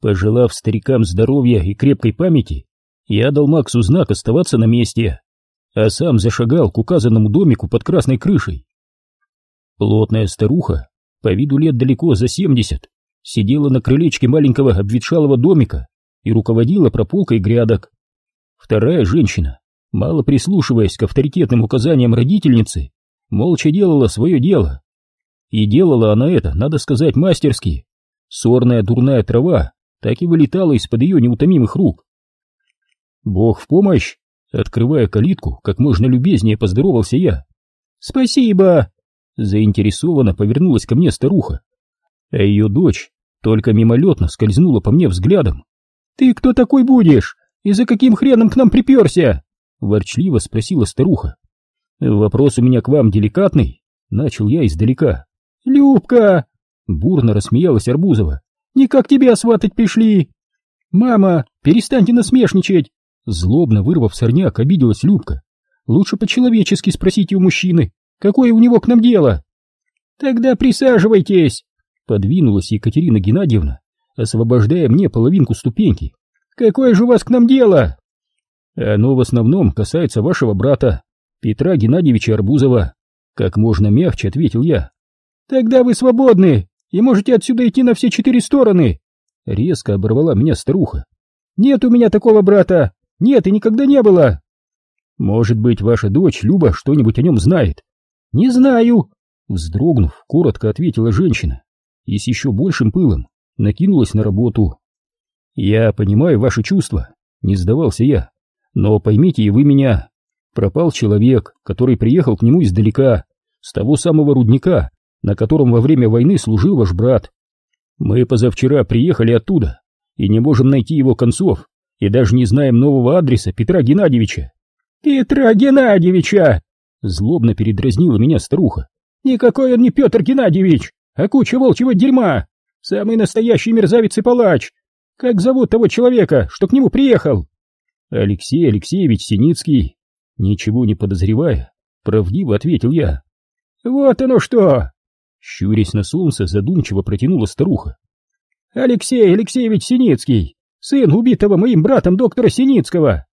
Пожелав старикам здоровья и крепкой памяти, я дал Максу знак оставаться на месте, а сам зашагал к указанному домику под красной крышей. Плотная старуха, по виду лет далеко за семьдесят, сидела на крылечке маленького обветшалого домика и руководила прополкой грядок. Вторая женщина, мало прислушиваясь к авторитетным указаниям родительницы, молча делала свое дело. И делала она это, надо сказать, мастерски. Сорная дурная трава так и вылетала из-под ее неутомимых рук. «Бог в помощь!» Открывая калитку, как можно любезнее поздоровался я. «Спасибо!» Заинтересованно повернулась ко мне старуха, а ее дочь только мимолетно скользнула по мне взглядом. «Ты кто такой будешь? И за каким хреном к нам приперся?» Ворчливо спросила старуха. «Вопрос у меня к вам деликатный», — начал я издалека. «Любка!» — бурно рассмеялась Арбузова. «Никак тебя сватать пришли!» «Мама, перестаньте насмешничать!» Злобно вырвав сорняк, обиделась Любка. «Лучше по-человечески спросите у мужчины, какое у него к нам дело?» «Тогда присаживайтесь!» Подвинулась Екатерина Геннадьевна, освобождая мне половинку ступеньки. «Какое же у вас к нам дело?» «Оно в основном касается вашего брата, Петра Геннадьевича Арбузова», как можно мягче ответил я. «Тогда вы свободны и можете отсюда идти на все четыре стороны!» Резко оборвала меня старуха. «Нет у меня такого брата! Нет и никогда не было!» «Может быть, ваша дочь Люба что-нибудь о нем знает?» «Не знаю!» Вздрогнув, коротко ответила женщина и с еще большим пылом накинулась на работу. «Я понимаю ваши чувства», — не сдавался я, — «но поймите и вы меня. Пропал человек, который приехал к нему издалека, с того самого рудника, на котором во время войны служил ваш брат. Мы позавчера приехали оттуда и не можем найти его концов, и даже не знаем нового адреса Петра Геннадьевича». «Петра Геннадьевича!» — злобно передразнила меня старуха. «Никакой он не Петр Геннадьевич! а куча волчьего дерьма! Самый настоящий мерзавец и палач! Как зовут того человека, что к нему приехал?» «Алексей Алексеевич Синицкий». Ничего не подозревая, правдиво ответил я. «Вот оно что!» Щурясь на солнце, задумчиво протянула старуха. «Алексей Алексеевич Синицкий, сын убитого моим братом доктора Синицкого!»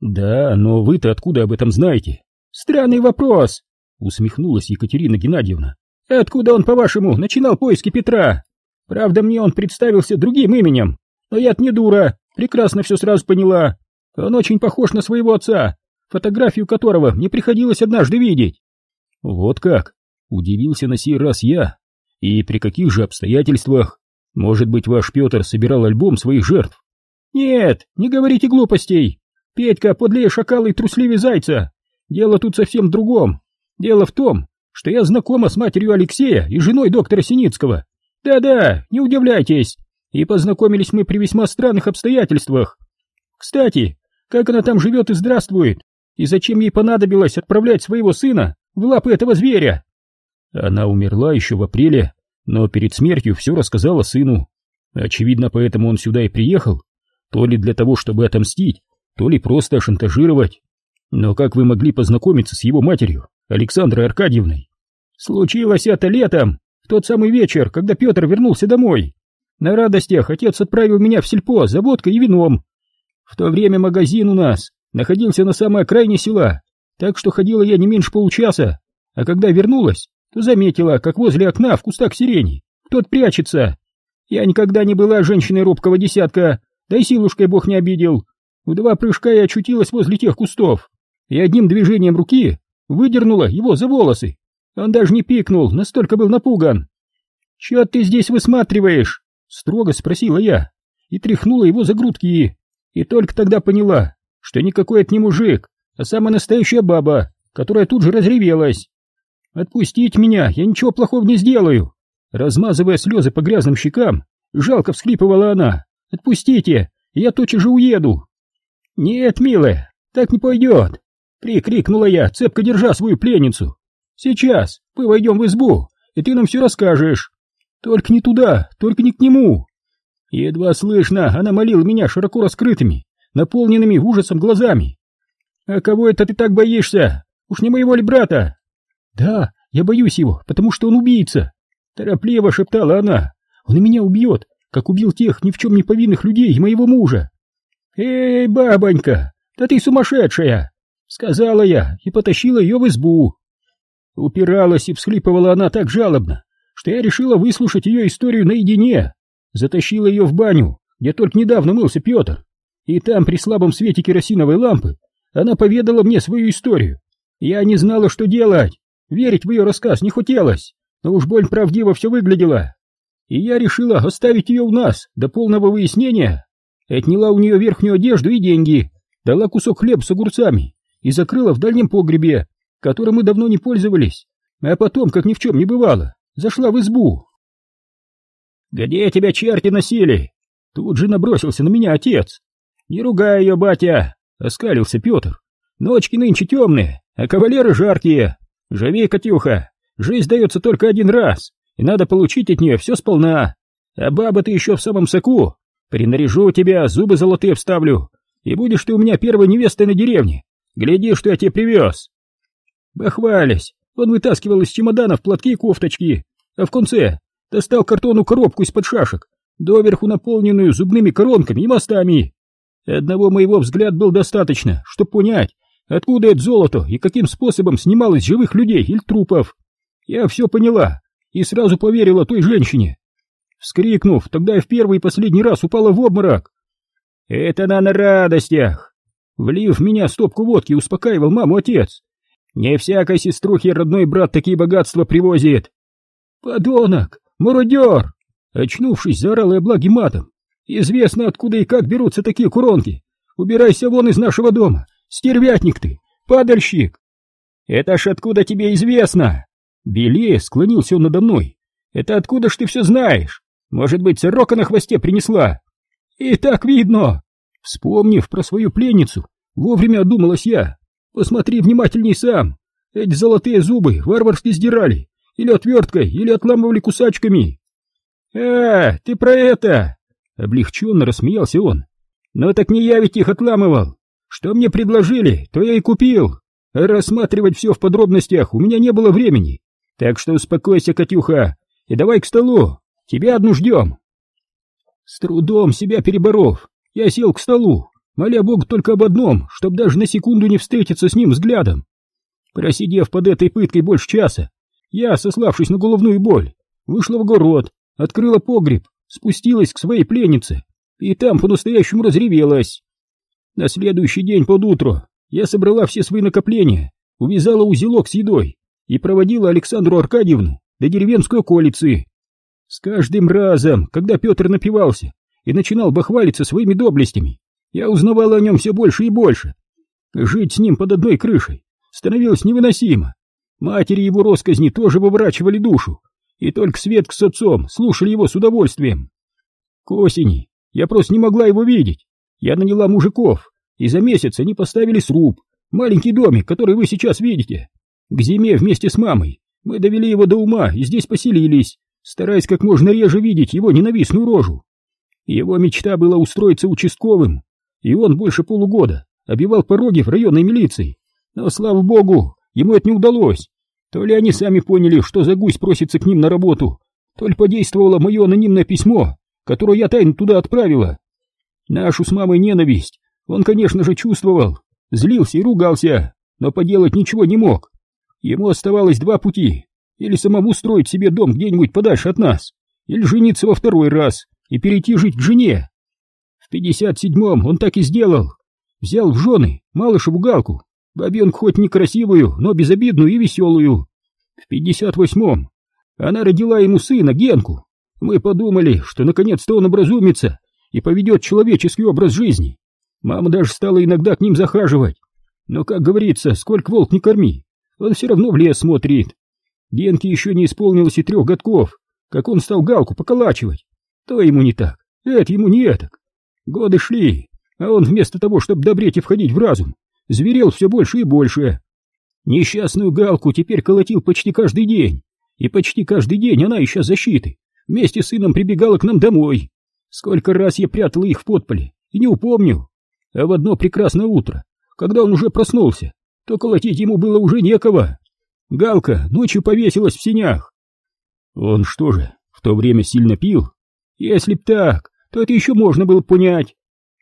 «Да, но вы-то откуда об этом знаете?» «Странный вопрос!» — усмехнулась Екатерина Геннадьевна. Откуда он, по-вашему, начинал поиски Петра? Правда, мне он представился другим именем, но я-то не дура, прекрасно все сразу поняла. Он очень похож на своего отца, фотографию которого мне приходилось однажды видеть. Вот как? Удивился на сей раз я. И при каких же обстоятельствах? Может быть, ваш Петр собирал альбом своих жертв? Нет, не говорите глупостей. Петька подлее шакала и трусливее зайца. Дело тут совсем в другом. Дело в том, что я знакома с матерью Алексея и женой доктора Синицкого. Да-да, не удивляйтесь. И познакомились мы при весьма странных обстоятельствах. Кстати, как она там живет и здравствует? И зачем ей понадобилось отправлять своего сына в лапы этого зверя? Она умерла еще в апреле, но перед смертью все рассказала сыну. Очевидно, поэтому он сюда и приехал. То ли для того, чтобы отомстить, то ли просто шантажировать. Но как вы могли познакомиться с его матерью? Александрой Аркадьевной. Случилось это летом, в тот самый вечер, когда Петр вернулся домой. На радостях отец отправил меня в сельпо за водкой и вином. В то время магазин у нас находился на самой окраине села, так что ходила я не меньше получаса, а когда вернулась, то заметила, как возле окна в кустах сирени тот прячется. Я никогда не была женщиной робкого десятка, да и силушкой бог не обидел. В два прыжка я очутилась возле тех кустов, и одним движением руки выдернула его за волосы. Он даже не пикнул, настолько был напуган. «Чё ты здесь высматриваешь?» — строго спросила я и тряхнула его за грудки. И только тогда поняла, что никакой это не мужик, а самая настоящая баба, которая тут же разревелась. «Отпустить меня, я ничего плохого не сделаю!» Размазывая слезы по грязным щекам, жалко всхлипывала она. «Отпустите, я тотчас же уеду!» «Нет, милая, так не пойдет!» Прикрикнула я, цепко держа свою пленницу. Сейчас мы войдем в избу, и ты нам все расскажешь. Только не туда, только не к нему. Едва слышно, она молила меня широко раскрытыми, наполненными ужасом глазами. А кого это ты так боишься? Уж не моего ли брата? Да, я боюсь его, потому что он убийца. Торопливо шептала она. Он меня убьет, как убил тех ни в чем не повинных людей и моего мужа. «Эй, бабонька, да ты сумасшедшая!» — сказала я и потащила ее в избу. Упиралась и всхлипывала она так жалобно, что я решила выслушать ее историю наедине. Затащила ее в баню, где только недавно мылся Петр, и там при слабом свете керосиновой лампы она поведала мне свою историю. Я не знала, что делать, верить в ее рассказ не хотелось, но уж больно правдиво все выглядело. И я решила оставить ее у нас до полного выяснения. Отняла у нее верхнюю одежду и деньги, дала кусок хлеба с огурцами и закрыла в дальнем погребе, которым мы давно не пользовались, а потом, как ни в чем не бывало, зашла в избу. «Где тебя черти носили?» Тут же набросился на меня отец. «Не ругай ее, батя!» — оскалился Петр. «Ночки нынче темные, а кавалеры жаркие. Живи, Катюха, жизнь дается только один раз, и надо получить от нее все сполна. А баба ты еще в самом соку. Принаряжу тебя, зубы золотые вставлю, и будешь ты у меня первой невестой на деревне. Гляди, что я тебе привез. Бахвались, он вытаскивал из чемоданов платки и кофточки, а в конце достал картонную коробку из-под шашек, доверху наполненную зубными коронками и мостами. Одного моего взгляда был достаточно, чтобы понять, откуда это золото и каким способом снималось живых людей или трупов. Я все поняла и сразу поверила той женщине. Вскрикнув, тогда я в первый и последний раз упала в обморок. Это она на радостях. Влив в меня стопку водки, успокаивал маму отец. Не всякой сеструхе родной брат такие богатства привозит. Подонок! Мародер! Очнувшись, заорал я благим матом. Известно, откуда и как берутся такие куронки. Убирайся вон из нашего дома. Стервятник ты, падальщик. Это ж откуда тебе известно? Белее склонился он надо мной. Это откуда ж ты все знаешь? Может быть, сорока на хвосте принесла? И так видно. Вспомнив про свою пленницу, вовремя одумалась я. Посмотри внимательней сам. Эти золотые зубы варварски сдирали. Или отверткой, или отламывали кусачками. «А, ты про это!» Облегченно рассмеялся он. «Но так не я ведь их отламывал. Что мне предложили, то я и купил. Рассматривать все в подробностях у меня не было времени. Так что успокойся, Катюха, и давай к столу. Тебя одну ждем». С трудом себя переборов, я сел к столу, моля Бог только об одном, чтоб даже на секунду не встретиться с ним взглядом. Просидев под этой пыткой больше часа, я, сославшись на головную боль, вышла в огород, открыла погреб, спустилась к своей пленнице и там по-настоящему разревелась. На следующий день под утро я собрала все свои накопления, увязала узелок с едой и проводила Александру Аркадьевну до деревенской околицы. С каждым разом, когда Петр напивался и начинал бахвалиться своими доблестями, я узнавала о нем все больше и больше. Жить с ним под одной крышей становилось невыносимо. Матери его росказни тоже выворачивали душу, и только Светка с отцом слушали его с удовольствием. К осени я просто не могла его видеть. Я наняла мужиков, и за месяц они поставили сруб, маленький домик, который вы сейчас видите. К зиме вместе с мамой мы довели его до ума и здесь поселились, стараясь как можно реже видеть его ненавистную рожу. Его мечта была устроиться участковым, и он больше полугода обивал пороги в районной милиции. Но, слава богу, ему это не удалось. То ли они сами поняли, что за гусь просится к ним на работу, то ли подействовало мое анонимное письмо, которое я тайно туда отправила. Нашу с мамой ненависть он, конечно же, чувствовал, злился и ругался, но поделать ничего не мог. Ему оставалось два пути, или самому строить себе дом где-нибудь подальше от нас, или жениться во второй раз и перейти жить к жене. В пятьдесят седьмом он так и сделал. Взял в жены малышеву Галку, Бабенку хоть некрасивую, но безобидную и веселую. В пятьдесят восьмом она родила ему сына, Генку. Мы подумали, что наконец-то он образумится и поведет человеческий образ жизни. Мама даже стала иногда к ним захаживать. Но, как говорится, сколько волк не корми, он все равно в лес смотрит. Генке еще не исполнилось и трех годков, как он стал галку поколачивать. То ему не так, это ему не этак. Годы шли, а он вместо того, чтобы добреть и входить в разум, зверел все больше и больше. Несчастную галку теперь колотил почти каждый день, и почти каждый день она, ища защиты, вместе с сыном прибегала к нам домой. Сколько раз я прятала их в подполе, и не упомню. А в одно прекрасное утро, когда он уже проснулся, то колотить ему было уже некого. Галка ночью повесилась в синях. Он что же, в то время сильно пил? Если б так, то это еще можно было понять.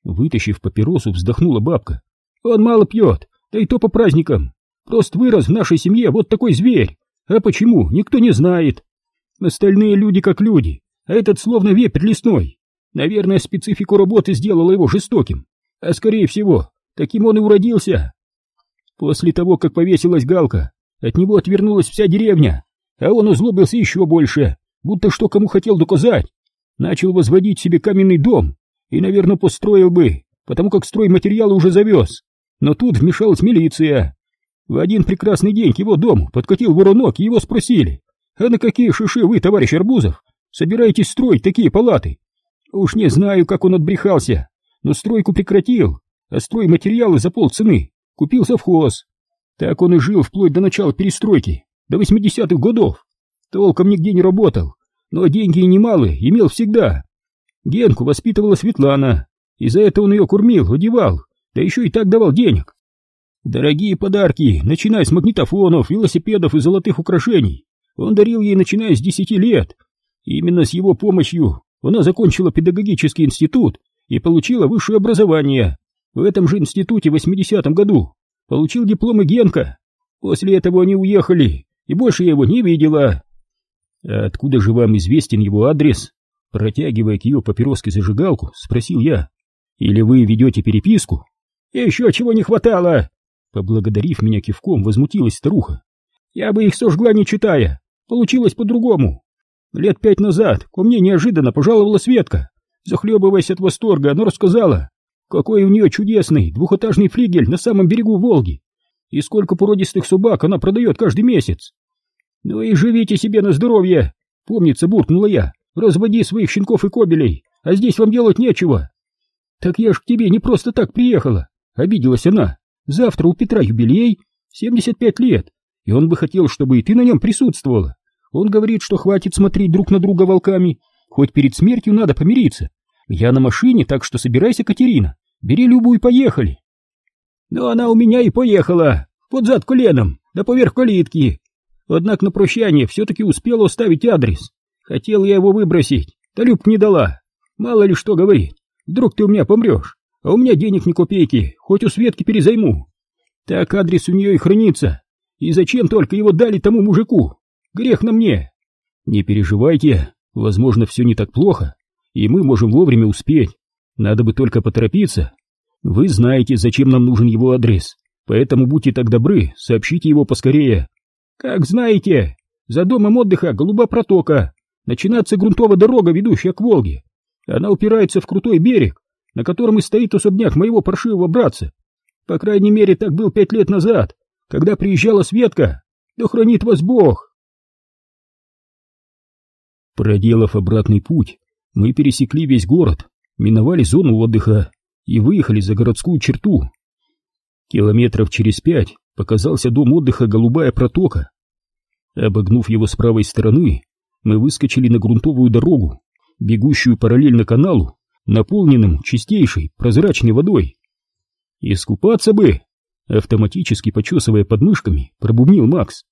Вытащив папиросу, вздохнула бабка. Он мало пьет, да и то по праздникам. Просто вырос в нашей семье вот такой зверь. А почему, никто не знает. Остальные люди как люди, а этот словно вепрь лесной. Наверное, специфику работы сделала его жестоким. А скорее всего, таким он и уродился. После того, как повесилась Галка, от него отвернулась вся деревня, а он озлобился еще больше, будто что кому хотел доказать. Начал возводить себе каменный дом и, наверное, построил бы, потому как стройматериалы уже завез. Но тут вмешалась милиция. В один прекрасный день к его дому подкатил воронок, и его спросили, «А на какие шиши вы, товарищ Арбузов, собираетесь строить такие палаты?» Уж не знаю, как он отбрехался, но стройку прекратил, а стройматериалы за полцены купил совхоз. Так он и жил вплоть до начала перестройки, до 80-х годов. Толком нигде не работал, но деньги и немалые имел всегда. Генку воспитывала Светлана, и за это он ее кормил, одевал, да еще и так давал денег. Дорогие подарки, начиная с магнитофонов, велосипедов и золотых украшений, он дарил ей, начиная с десяти лет. Именно с его помощью она закончила педагогический институт и получила высшее образование. В этом же институте в 80-м году получил диплом и Генка. После этого они уехали, и больше я его не видела. А откуда же вам известен его адрес? Протягивая к ее папироске зажигалку, спросил я. Или вы ведете переписку? Еще чего не хватало! Поблагодарив меня кивком, возмутилась старуха. Я бы их сожгла не читая. Получилось по-другому. Лет пять назад ко мне неожиданно пожаловала Светка. Захлебываясь от восторга, она рассказала, какой у нее чудесный двухэтажный флигель на самом берегу Волги и сколько породистых собак она продает каждый месяц. Ну и живите себе на здоровье, помнится, буркнула я, разводи своих щенков и кобелей, а здесь вам делать нечего. Так я ж к тебе не просто так приехала, обиделась она. Завтра у Петра юбилей, 75 лет, и он бы хотел, чтобы и ты на нем присутствовала. Он говорит, что хватит смотреть друг на друга волками, хоть перед смертью надо помириться. Я на машине, так что собирайся, Катерина, бери Любу и поехали. Но она у меня и поехала, под зад коленом, да поверх калитки. Однако на прощание все-таки успела оставить адрес. Хотел я его выбросить, да Любка не дала. Мало ли что говорит, вдруг ты у меня помрешь, а у меня денег ни копейки, хоть у Светки перезайму. Так адрес у нее и хранится. И зачем только его дали тому мужику? Грех на мне. Не переживайте, возможно, все не так плохо, и мы можем вовремя успеть. Надо бы только поторопиться. Вы знаете, зачем нам нужен его адрес, поэтому будьте так добры, сообщите его поскорее. Как знаете, за домом отдыха Голуба протока, начинается грунтовая дорога, ведущая к Волге. Она упирается в крутой берег, на котором и стоит особняк моего паршивого братца. По крайней мере, так был пять лет назад, когда приезжала Светка. Да хранит вас Бог! Проделав обратный путь, мы пересекли весь город, миновали зону отдыха и выехали за городскую черту. Километров через пять показался дом отдыха «Голубая протока». Обогнув его с правой стороны, мы выскочили на грунтовую дорогу, бегущую параллельно каналу, наполненным чистейшей прозрачной водой. «Искупаться бы!» — автоматически почесывая подмышками, пробубнил Макс.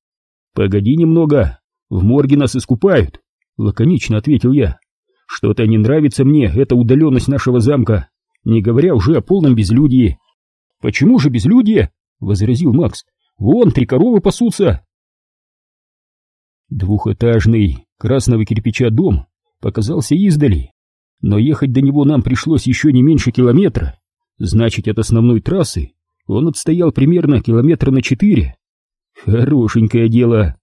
«Погоди немного, в морге нас искупают!» Лаконично ответил я. Что-то не нравится мне эта удаленность нашего замка, не говоря уже о полном безлюдии. Почему же безлюдие? Возразил Макс. Вон, три коровы пасутся. Двухэтажный, красного кирпича дом показался издали, но ехать до него нам пришлось еще не меньше километра. Значит, от основной трассы он отстоял примерно километра на четыре. Хорошенькое дело.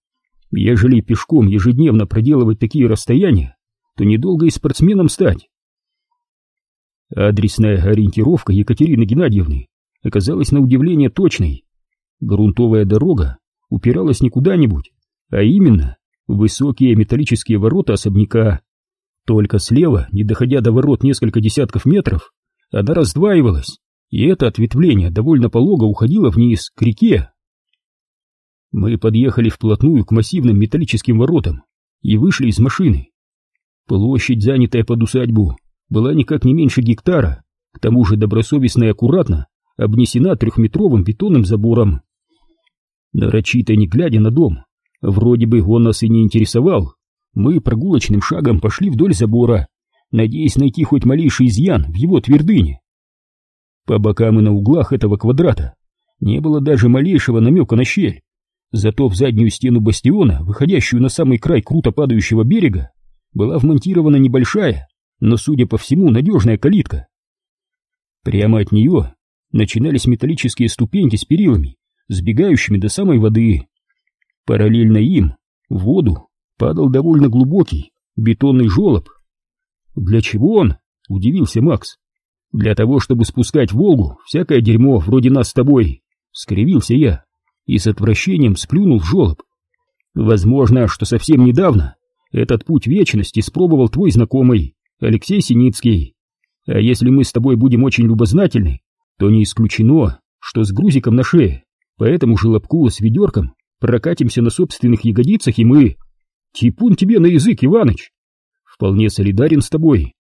Ежели пешком ежедневно проделывать такие расстояния, то недолго и спортсменом стать. Адресная ориентировка Екатерины Геннадьевны оказалась на удивление точной. Грунтовая дорога упиралась не куда-нибудь, а именно в высокие металлические ворота особняка. Только слева, не доходя до ворот несколько десятков метров, она раздваивалась, и это ответвление довольно полого уходило вниз, к реке. Мы подъехали вплотную к массивным металлическим воротам и вышли из машины. Площадь, занятая под усадьбу, была никак не меньше гектара, к тому же добросовестно и аккуратно обнесена трехметровым бетонным забором. Нарочито не глядя на дом, вроде бы он нас и не интересовал, мы прогулочным шагом пошли вдоль забора, надеясь найти хоть малейший изъян в его твердыне. По бокам и на углах этого квадрата не было даже малейшего намека на щель, зато в заднюю стену бастиона, выходящую на самый край круто падающего берега, была вмонтирована небольшая, но, судя по всему, надежная калитка. Прямо от нее начинались металлические ступеньки с перилами, сбегающими до самой воды. Параллельно им в воду падал довольно глубокий бетонный желоб. «Для чего он?» — удивился Макс. «Для того, чтобы спускать в Волгу всякое дерьмо вроде нас с тобой», — скривился я и с отвращением сплюнул желоб. «Возможно, что совсем недавно этот путь вечности спробовал твой знакомый Алексей Синицкий. А если мы с тобой будем очень любознательны, то не исключено, что с грузиком на шее, по этому желобку с ведерком прокатимся на собственных ягодицах и мы... Типун тебе на язык, Иваныч! Вполне солидарен с тобой,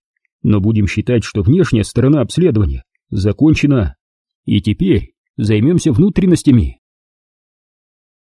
но будем считать, что внешняя сторона обследования закончена, и теперь займемся внутренностями.